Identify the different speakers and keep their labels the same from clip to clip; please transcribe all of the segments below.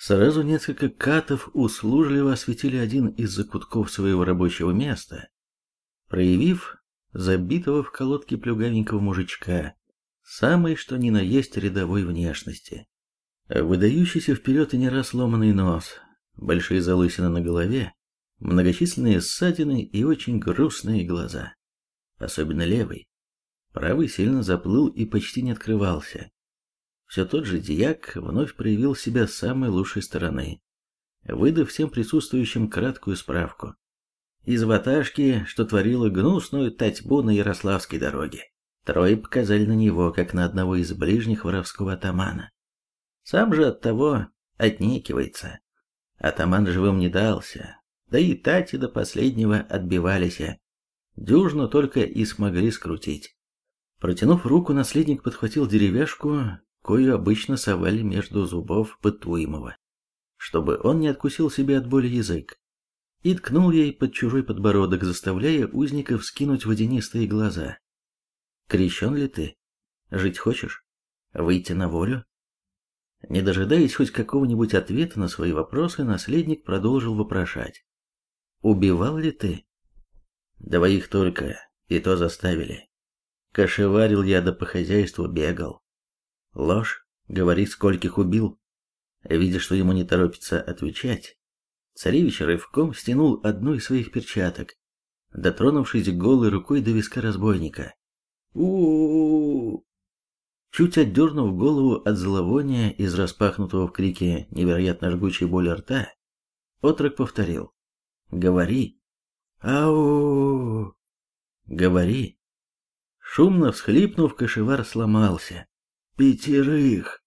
Speaker 1: Сразу несколько катов услужливо осветили один из закутков своего рабочего места, проявив забитого в колодке плюгавенького мужичка, самый что ни на есть рядовой внешности. Выдающийся вперед и не раз ломанный нос, большие залысины на голове, многочисленные ссадины и очень грустные глаза. Особенно левый. Правый сильно заплыл и почти не открывался. Все тот же дьяк вновь проявил себя с самой лучшей стороны, выдав всем присутствующим краткую справку. Из ваташки, что творила гнусную татьбу на Ярославской дороге. Трое показали на него, как на одного из ближних воровского атамана. Сам же от того отнекивается. Атаман живым не дался, да и тати до последнего отбивались. Дюжну только и смогли скрутить. Протянув руку, наследник подхватил деревяшку кою обычно совали между зубов пытуемого, чтобы он не откусил себе от боли язык, и ткнул ей под чужой подбородок, заставляя узников скинуть водянистые глаза. «Крещен ли ты? Жить хочешь? Выйти на волю?» Не дожидаясь хоть какого-нибудь ответа на свои вопросы, наследник продолжил вопрошать. «Убивал ли ты?» «Двоих только, и то заставили. Кошеварил я да по хозяйству бегал. Ложь, говори, скольких убил. Видя, что ему не торопится отвечать, царевич рывком стянул одну из своих перчаток, дотронувшись голой рукой до виска разбойника. у у, Чуть отдернув голову от зловония из распахнутого в крике невероятно жгучей боли рта, отрок повторил. «Говори!» «Ау!» «Говори!» Шумно всхлипнув, кошевар сломался. Пятерых.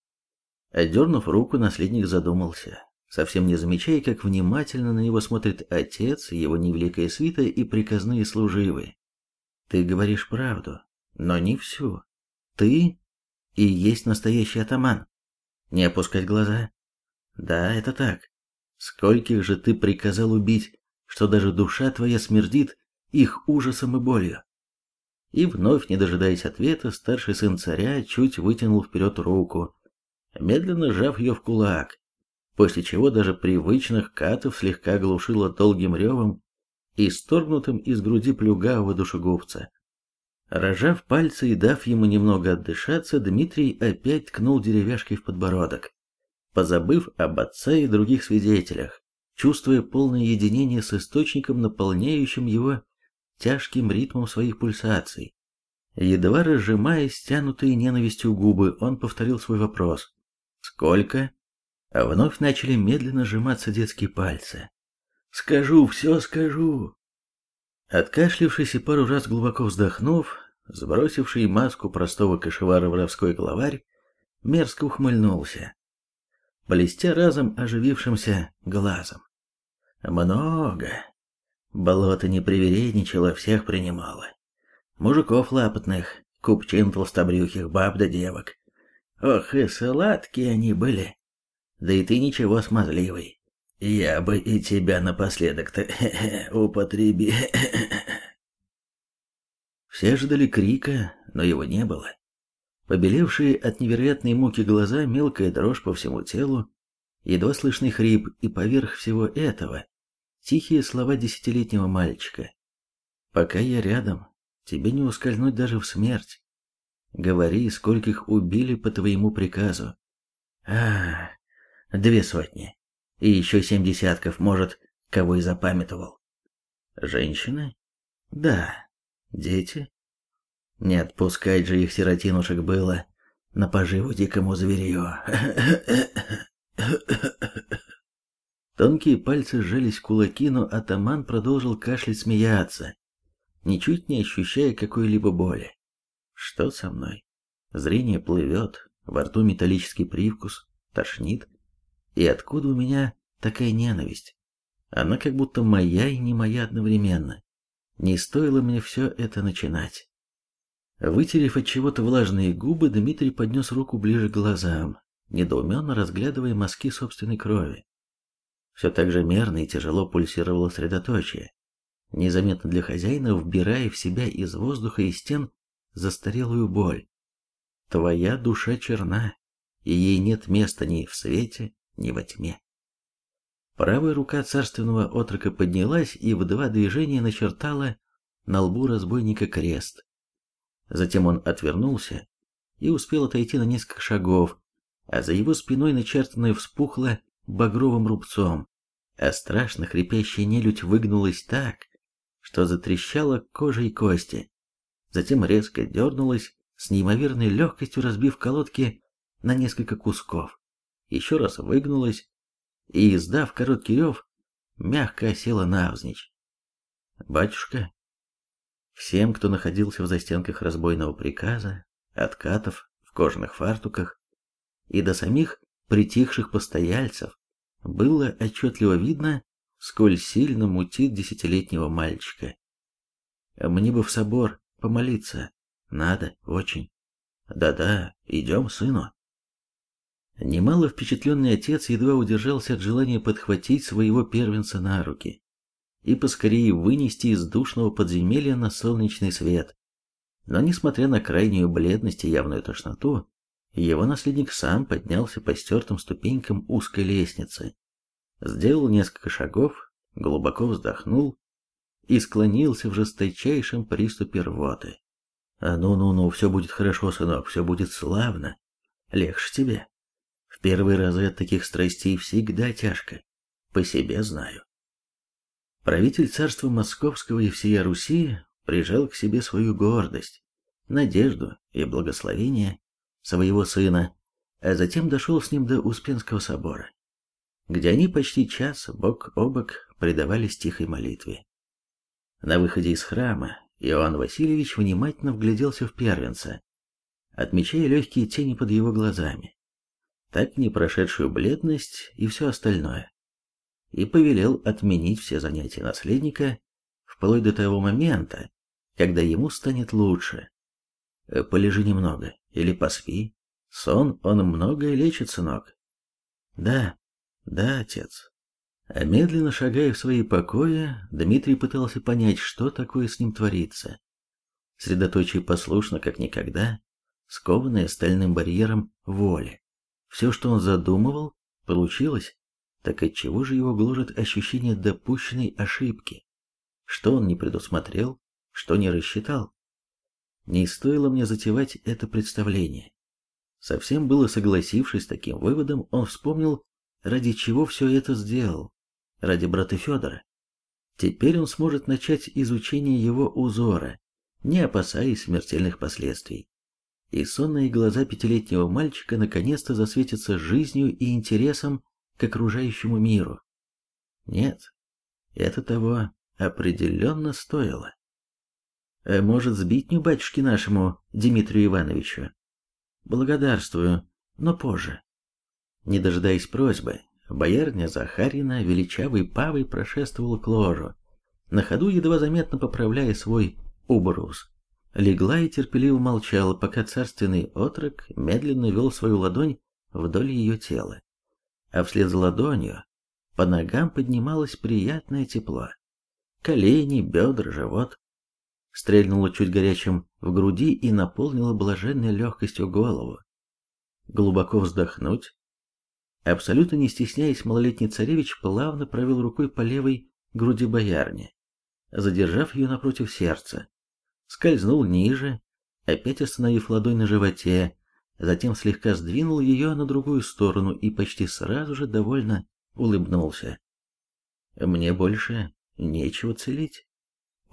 Speaker 1: Отдернув руку, наследник задумался, совсем не замечая, как внимательно на него смотрит отец, его невеликая свита и приказные служивые. Ты говоришь правду, но не всю. Ты и есть настоящий атаман. Не опускать глаза. Да, это так. Скольких же ты приказал убить, что даже душа твоя смердит их ужасом и болью? И вновь, не дожидаясь ответа, старший сын царя чуть вытянул вперед руку, медленно сжав ее в кулак, после чего даже привычных катов слегка глушило долгим ревом и сторгнутым из груди плюгавого душегубца. Рожав пальцы и дав ему немного отдышаться, Дмитрий опять ткнул деревяшкой в подбородок, позабыв об отце и других свидетелях, чувствуя полное единение с источником, наполняющим его тяжким ритмом своих пульсаций. Едва разжимая стянутые ненавистью губы, он повторил свой вопрос. «Сколько?» А вновь начали медленно сжиматься детские пальцы. «Скажу, все скажу!» Откашлившись и пару раз глубоко вздохнув, сбросивший маску простого кошевара воровской главарь, мерзко ухмыльнулся, блестя разом оживившимся глазом. «Много, Болото не привередничало, всех принимало. Мужиков лапотных, купчин толстобрюхих, баб да девок. Ох, и сладкие они были. Да и ты ничего смазливый. Я бы и тебя напоследок-то употреби. Все ждали крика, но его не было. Побелевшие от невероятной муки глаза, мелкая дрожь по всему телу, едва слышный хрип, и поверх всего этого Тихие слова десятилетнего мальчика. «Пока я рядом, тебе не ускользнуть даже в смерть. Говори, скольких убили по твоему приказу. А, две сотни. И еще семь десятков, может, кого и запамятовал. Женщины? Да. Дети? Не отпускать же их сиротинушек было на поживу дикому зверю. Тонкие пальцы сжались кулаки, но атаман продолжил кашлять смеяться, ничуть не ощущая какой-либо боли. Что со мной? Зрение плывет, во рту металлический привкус, тошнит. И откуда у меня такая ненависть? Она как будто моя и не моя одновременно. Не стоило мне все это начинать. Вытерев от чего-то влажные губы, Дмитрий поднес руку ближе к глазам, недоуменно разглядывая мазки собственной крови. Все так же мерно и тяжело пульсировало средоточие, незаметно для хозяина вбирая в себя из воздуха и стен застарелую боль. Твоя душа черна, и ей нет места ни в свете, ни во тьме. Правая рука царственного отрока поднялась и в два движения начертала на лбу разбойника крест. Затем он отвернулся и успел отойти на несколько шагов, а за его спиной начертанное вспухло багровым рубцом, а страшно хрипящая нелюдь выгнулась так, что затрещала кожа и кости. Затем резко дернулась, с неимоверной легкостью разбив колодки на несколько кусков. Еще раз выгнулась и, издав короткий рев, мягко осела навзничь. «Батюшка!» Всем, кто находился в застенках разбойного приказа, откатов в кожаных фартуках и до самих притихших постояльцев, было отчетливо видно, сколь сильно мутит десятилетнего мальчика. Мне бы в собор помолиться. Надо, очень. Да-да, идем, сыну. Немало впечатленный отец едва удержался от желания подхватить своего первенца на руки и поскорее вынести из душного подземелья на солнечный свет. Но несмотря на крайнюю бледность и явную тошноту, его наследник сам поднялся по стертым ступенькам узкой лестницы, сделал несколько шагов, глубоко вздохнул и склонился в жесточайшем приступе рвоты. «А ну-ну-ну, все будет хорошо, сынок, все будет славно. Легче тебе. В первые разы от таких страстей всегда тяжко. По себе знаю». Правитель царства Московского и всей Руси прижал к себе свою гордость, надежду и благословение своего сына, а затем дошел с ним до Успенского собора, где они почти час бок о бок предавались тихой молитве. На выходе из храма Иоанн Васильевич внимательно вгляделся в первенца, отмечая легкие тени под его глазами, так не прошедшую бледность и все остальное, и повелел отменить все занятия наследника вплоть до того момента, когда ему станет лучше. Полежи немного, или поспи. Сон, он многое лечит, сынок. Да, да, отец. А медленно шагая в свои покои, Дмитрий пытался понять, что такое с ним творится. Средоточие послушно, как никогда, скованное стальным барьером воли. Все, что он задумывал, получилось. Так отчего же его гложет ощущение допущенной ошибки? Что он не предусмотрел, что не рассчитал? Не стоило мне затевать это представление. Совсем было согласившись с таким выводом, он вспомнил, ради чего все это сделал. Ради брата Федора. Теперь он сможет начать изучение его узора, не опасаясь смертельных последствий. И сонные глаза пятилетнего мальчика наконец-то засветятся жизнью и интересом к окружающему миру. Нет, это того определенно стоило. Э, может, сбитню батюшке нашему, Дмитрию Ивановичу? Благодарствую, но позже. Не дожидаясь просьбы, боярня Захарина величавой павой прошествовала к ложу, на ходу едва заметно поправляя свой убрус. Легла и терпеливо молчала, пока царственный отрок медленно вел свою ладонь вдоль ее тела. А вслед за ладонью по ногам поднималось приятное тепло. Колени, бедра, живот стрельнула чуть горячим в груди и наполнила блаженной легкостью голову. Глубоко вздохнуть. Абсолютно не стесняясь, малолетний царевич плавно провел рукой по левой груди боярни, задержав ее напротив сердца. Скользнул ниже, опять остановив ладонь на животе, затем слегка сдвинул ее на другую сторону и почти сразу же довольно улыбнулся. «Мне больше нечего целить».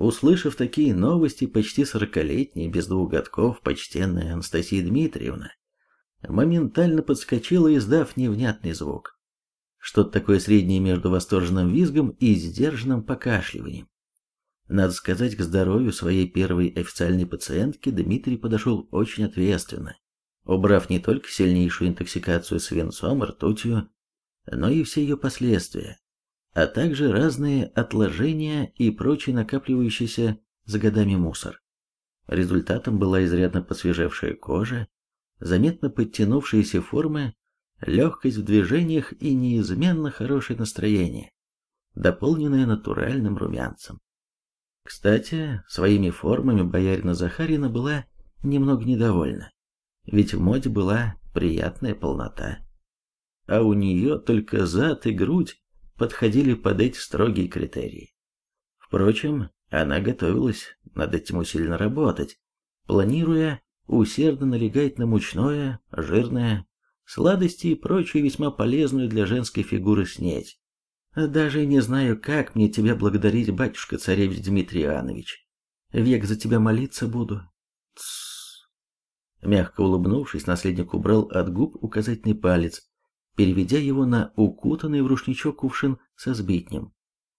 Speaker 1: Услышав такие новости, почти сорокалетняя, без двух годков, почтенная Анастасия Дмитриевна моментально подскочила, издав невнятный звук. Что-то такое среднее между восторженным визгом и сдержанным покашливанием. Надо сказать, к здоровью своей первой официальной пациентки Дмитрий подошел очень ответственно, убрав не только сильнейшую интоксикацию свинцом ртутью, но и все ее последствия, а также разные отложения и прочий накапливающийся за годами мусор. Результатом была изрядно посвежевшая кожа, заметно подтянувшиеся формы, легкость в движениях и неизменно хорошее настроение, дополненное натуральным румянцем. Кстати, своими формами боярина Захарина была немного недовольна, ведь в моде была приятная полнота. А у нее только зад и грудь подходили под эти строгие критерии. Впрочем, она готовилась над этим усиленно работать, планируя усердно налегать на мучное, жирное, сладости и прочую весьма полезную для женской фигуры снеть. Даже не знаю, как мне тебя благодарить, батюшка-царевич Дмитрий Иоаннович. Век за тебя молиться буду. Тссс. Мягко улыбнувшись, наследник убрал от губ указательный палец, переведя его на укутанный в рушничок кувшин со сбитнем.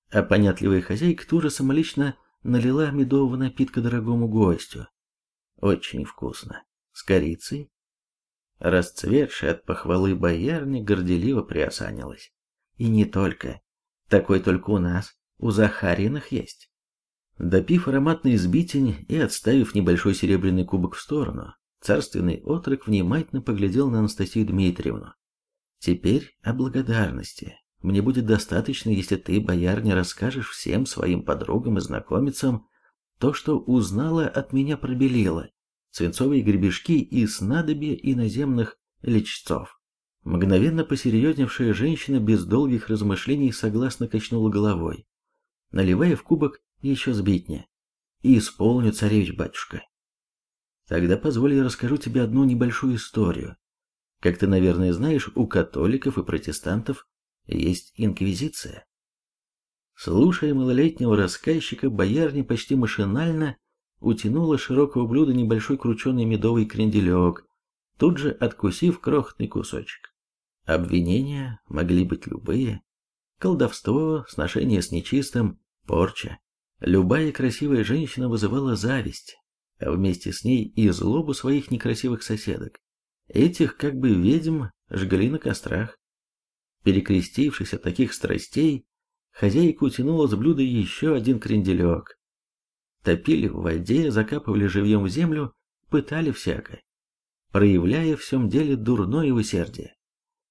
Speaker 1: А понятливая хозяйка тоже самолично налила медового напитка дорогому гостю. Очень вкусно. С корицей. Расцветшая от похвалы боярня горделиво приосанилась. И не только. Такой только у нас, у Захариных есть. Допив ароматный сбитень и отставив небольшой серебряный кубок в сторону, царственный отрок внимательно поглядел на Анастасию Дмитриевну. Теперь о благодарности. Мне будет достаточно, если ты, боярня, расскажешь всем своим подругам и знакомицам то, что узнала от меня про белила, свинцовые гребешки и снадобья иноземных лечцов. Мгновенно посерьезневшая женщина без долгих размышлений согласно качнула головой, наливая в кубок еще сбитня. «И исполню, царевич-батюшка». Тогда позволь я расскажу тебе одну небольшую историю. Как ты, наверное, знаешь, у католиков и протестантов есть инквизиция. Слушая малолетнего рассказчика, боярня почти машинально утянула широкого блюда небольшой крученый медовый кренделек, тут же откусив крохотный кусочек. Обвинения могли быть любые. Колдовство, сношение с нечистым, порча. Любая красивая женщина вызывала зависть, а вместе с ней и злобу своих некрасивых соседок. Этих как бы ведьм жгли на кострах. Перекрестившись от таких страстей, хозяйка утянула с блюда еще один кренделек. Топили в воде, закапывали живьем в землю, пытали всякое, проявляя в всем деле дурное усердие.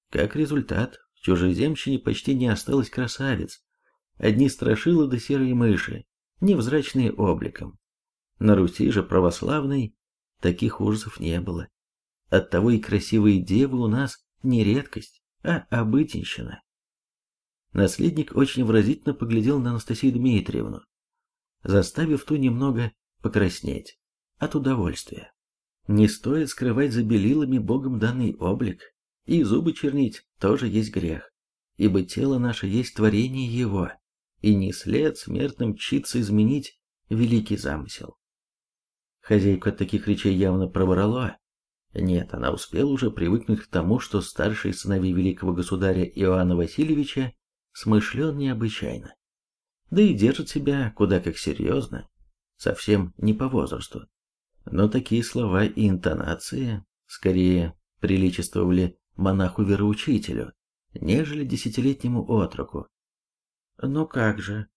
Speaker 1: Как результат, в чужеземщине почти не осталось красавиц. Одни страшилы да серые мыши, невзрачные обликом. На Руси же православной таких ужасов не было. Оттого и красивые девы у нас не редкость а обытенщина. Наследник очень выразительно поглядел на Анастасию Дмитриевну, заставив ту немного покраснеть от удовольствия. Не стоит скрывать за белилами Богом данный облик, и зубы чернить тоже есть грех, ибо тело наше есть творение Его, и не след смертным читься изменить великий замысел. Хозяйку от таких речей явно пробрало, нет, она успела уже привыкнуть к тому, что старший сыновей великого государя Иоанна Васильевича смышлен необычайно. Да и держит себя куда как серьезно, совсем не по возрасту. Но такие слова и интонации скорее приличествовали монаху-вероучителю, нежели десятилетнему отроку. Но как же?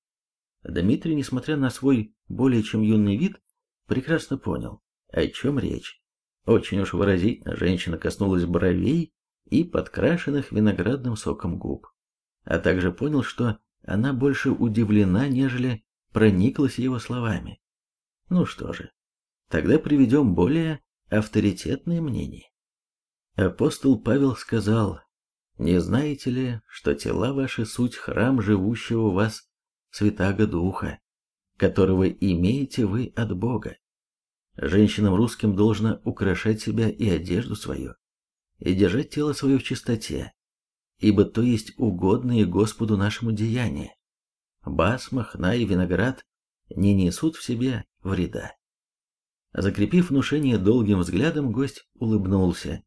Speaker 1: Дмитрий, несмотря на свой более чем юный вид, прекрасно понял, о чем речь. Очень уж выразительно женщина коснулась бровей и подкрашенных виноградным соком губ, а также понял, что она больше удивлена, нежели прониклась его словами. Ну что же, тогда приведем более авторитетное мнение. Апостол Павел сказал, «Не знаете ли, что тела ваши суть храм живущего у вас Святаго Духа, которого имеете вы от Бога? Женщинам русским должно украшать себя и одежду свою, и держать тело свое в чистоте, ибо то есть угодные Господу нашему деяния. Басма, хна и виноград не несут в себе вреда. Закрепив внушение долгим взглядом, гость улыбнулся.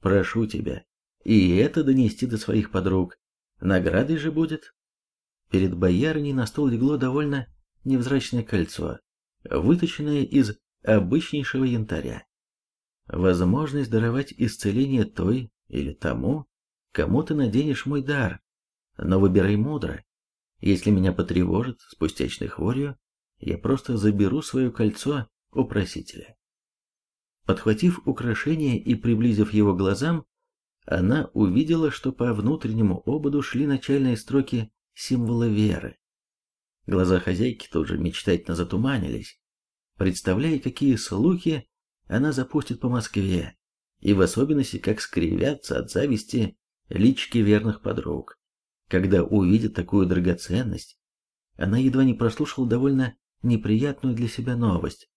Speaker 1: «Прошу тебя, и это донести до своих подруг. Наградой же будет». Перед боярней на стол легло довольно невзрачное кольцо, выточенное из обычнейшего янтаря. Возможность даровать исцеление той или тому, кому ты наденешь мой дар, но выбирай мудро. Если меня потревожит с пустячной хворью, я просто заберу свое кольцо у просителя. Подхватив украшение и приблизив его глазам, она увидела, что по внутреннему ободу шли начальные строки символа веры. Глаза хозяйки тут же мечтательно затуманились, представляя, какие слухи она запустит по Москве, и в особенности, как скривятся от зависти лички верных подруг, когда увидит такую драгоценность, она едва не прослушала довольно неприятную для себя новость.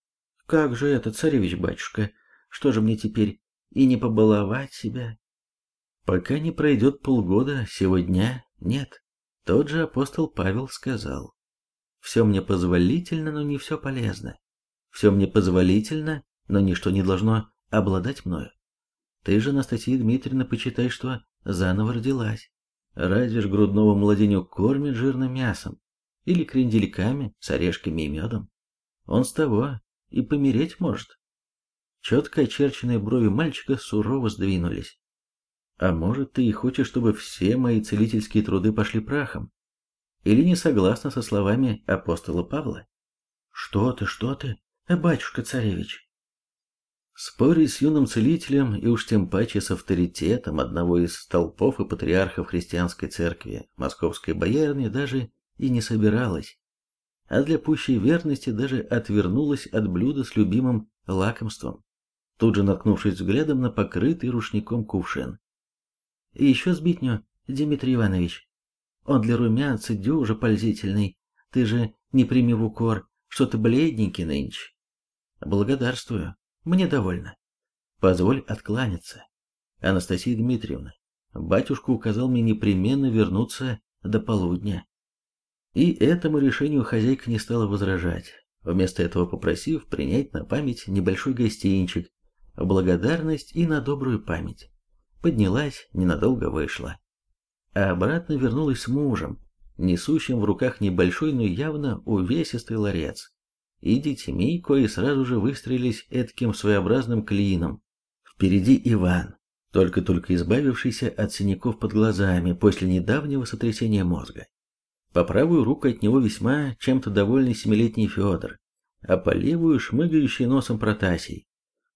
Speaker 1: «Как же это, царевич-батюшка, что же мне теперь, и не побаловать себя?» Пока не пройдет полгода, сегодня нет. Тот же апостол Павел сказал, «Все мне позволительно, но не все полезно. Все мне позволительно, но ничто не должно обладать мною. Ты же, Анастасия Дмитриевна, почитай, что заново родилась. Разве ж грудного младеню кормят жирным мясом? Или крендельками с орешками и медом? Он с того и помереть может. Четко очерченные брови мальчика сурово сдвинулись. А может, ты и хочешь, чтобы все мои целительские труды пошли прахом? Или не согласна со словами апостола Павла? Что ты, что ты, батюшка-царевич? Спорить с юным целителем и уж тем паче с авторитетом одного из столпов и патриархов христианской церкви московской боярни даже и не собиралась, а для пущей верности даже отвернулась от блюда с любимым лакомством, тут же наткнувшись взглядом на покрытый рушником кувшин. И еще сбитню, Дмитрий Иванович. Он для румянца дюже пользительный. Ты же не прими в укор, что ты бледненький нынче. Благодарствую. Мне довольно. Позволь откланяться. Анастасия Дмитриевна, батюшка указал мне непременно вернуться до полудня. И этому решению хозяйка не стала возражать, вместо этого попросив принять на память небольшой гостинчик, благодарность и на добрую память. Поднялась, ненадолго вышла. А обратно вернулась с мужем, несущим в руках небольшой, но явно увесистый ларец и детьми, кои сразу же выстрелились этким своеобразным клином. Впереди Иван, только-только избавившийся от синяков под глазами после недавнего сотрясения мозга. По правую руку от него весьма чем-то довольный семилетний Федор, а по левую шмыгающий носом Протасий.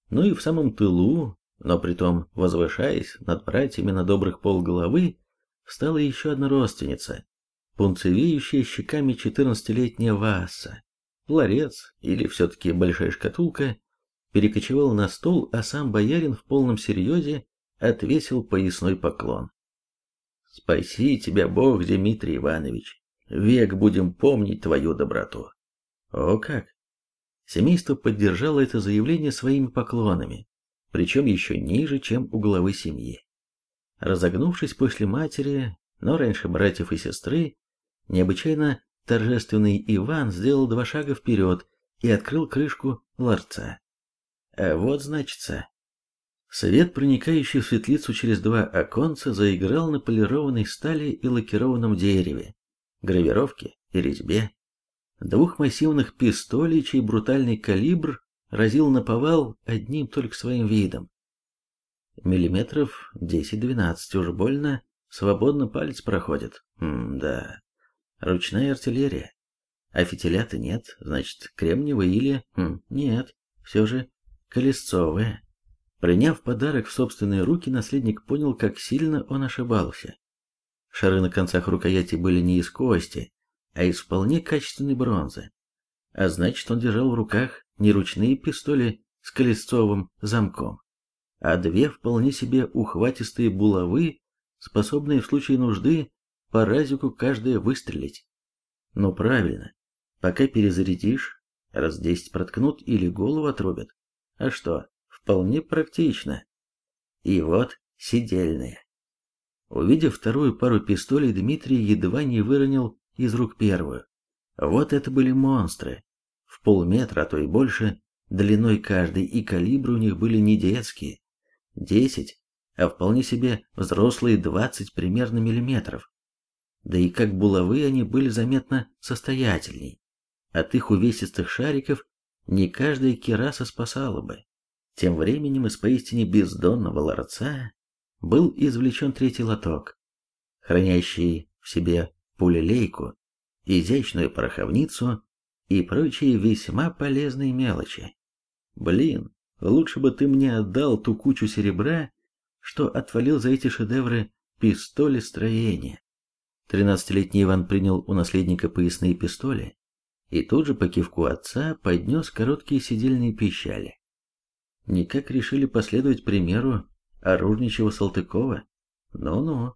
Speaker 1: Ну и в самом тылу, но притом возвышаясь над братьями на добрых полголовы, стала еще одна родственница, пунцевеющая щеками четырнадцатилетняя Васа, ларец, или все-таки большая шкатулка, перекочевал на стол, а сам боярин в полном серьезе отвесил поясной поклон. «Спаси тебя Бог, Дмитрий Иванович! Век будем помнить твою доброту!» «О как!» Семейство поддержало это заявление своими поклонами, причем еще ниже, чем у главы семьи. Разогнувшись после матери, но раньше братьев и сестры, необычайно Торжественный Иван сделал два шага вперед и открыл крышку ларца. А вот значится. Свет, проникающий в светлицу через два оконца, заиграл на полированной стали и лакированном дереве, гравировке и резьбе. Двух массивных пистолей, чей брутальный калибр разил на повал одним только своим видом. Миллиметров 10-12 уж больно, свободно палец проходит. М да. Ручная артиллерия. А фитиля-то нет, значит, кремниевая или... Хм, нет, все же колесцовая. Приняв подарок в собственные руки, наследник понял, как сильно он ошибался. Шары на концах рукояти были не из кости, а из вполне качественной бронзы. А значит, он держал в руках не ручные пистоли с колесцовым замком, а две вполне себе ухватистые булавы, способные в случае нужды по разику каждая выстрелить. Ну правильно, пока перезарядишь, раз десять проткнут или голову отрубят. А что, вполне практично. И вот сидельные. Увидев вторую пару пистолей, Дмитрий едва не выронил из рук первую. Вот это были монстры. В полметра, а то и больше, длиной каждый, и калибры у них были не детские. Десять, а вполне себе взрослые двадцать примерно миллиметров да и как булавы они были заметно состоятельней. От их увесистых шариков не каждая кераса спасала бы. Тем временем из поистине бездонного ларца был извлечен третий лоток, хранящий в себе пулелейку, изящную пороховницу и прочие весьма полезные мелочи. Блин, лучше бы ты мне отдал ту кучу серебра, что отвалил за эти шедевры пистоли строения. Тринадцатилетний Иван принял у наследника поясные пистоли и тут же по кивку отца поднес короткие сидельные пищали. Никак решили последовать примеру оружничего Салтыкова? Ну-ну.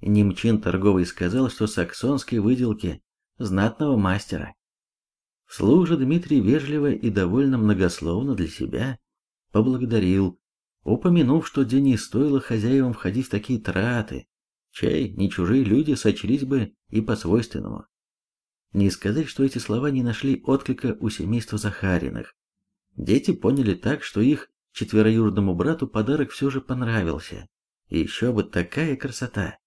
Speaker 1: Немчин торговый сказал, что саксонской выделки знатного мастера. Вслух же Дмитрий вежливо и довольно многословно для себя поблагодарил, упомянув, что день не стоило хозяевам входить в такие траты, чай не чужие люди сочлись бы и по-свойственному. Не сказать, что эти слова не нашли отклика у семейства Захариных. Дети поняли так, что их четвероюродному брату подарок все же понравился. Еще бы такая красота.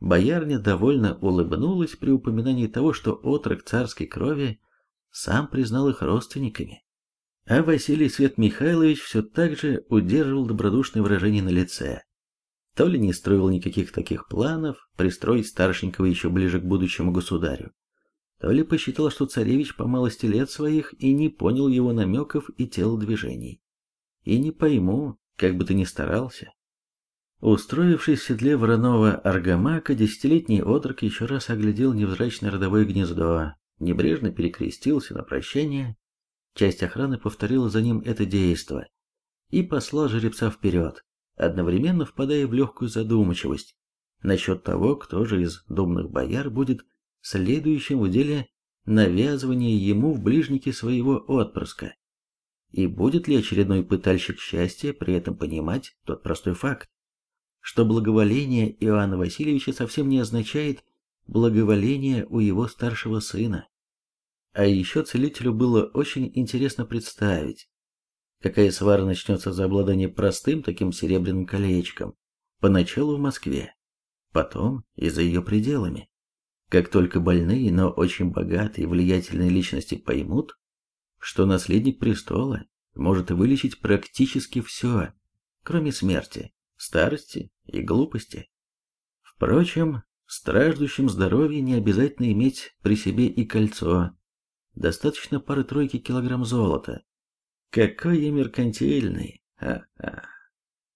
Speaker 1: Боярня довольно улыбнулась при упоминании того, что отрок царской крови сам признал их родственниками. А Василий Свет Михайлович все так же удерживал добродушное выражение на лице. То ли не строил никаких таких планов пристроить старшенького еще ближе к будущему государю, то ли посчитал, что царевич по малости лет своих и не понял его намеков и телодвижений. И не пойму, как бы ты ни старался. Устроившись в седле вороного аргамака, десятилетний отрок еще раз оглядел невзрачное родовое гнездо, небрежно перекрестился на прощение, часть охраны повторила за ним это действо и послал жеребца вперед, одновременно впадая в легкую задумчивость насчет того, кто же из думных бояр будет следующим в деле навязывания ему в ближники своего отпрыска. И будет ли очередной пытальщик счастья при этом понимать тот простой факт, что благоволение Иоанна Васильевича совсем не означает благоволение у его старшего сына. А еще целителю было очень интересно представить, какая свара начнется за обладание простым таким серебряным колечком, поначалу в Москве, потом и за ее пределами. Как только больные, но очень богатые и влиятельные личности поймут, что наследник престола может вылечить практически все, кроме смерти, старости и глупости. Впрочем, страждущим здоровья не обязательно иметь при себе и кольцо. Достаточно пары-тройки килограмм золота. Какой я меркантильный! Ха-ха!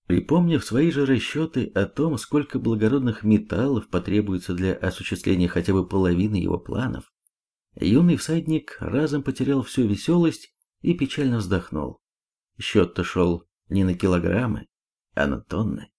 Speaker 1: Припомнив свои же расчеты о том, сколько благородных металлов потребуется для осуществления хотя бы половины его планов, юный всадник разом потерял всю веселость и печально вздохнул. Счет-то шел не на килограммы, а на тонны.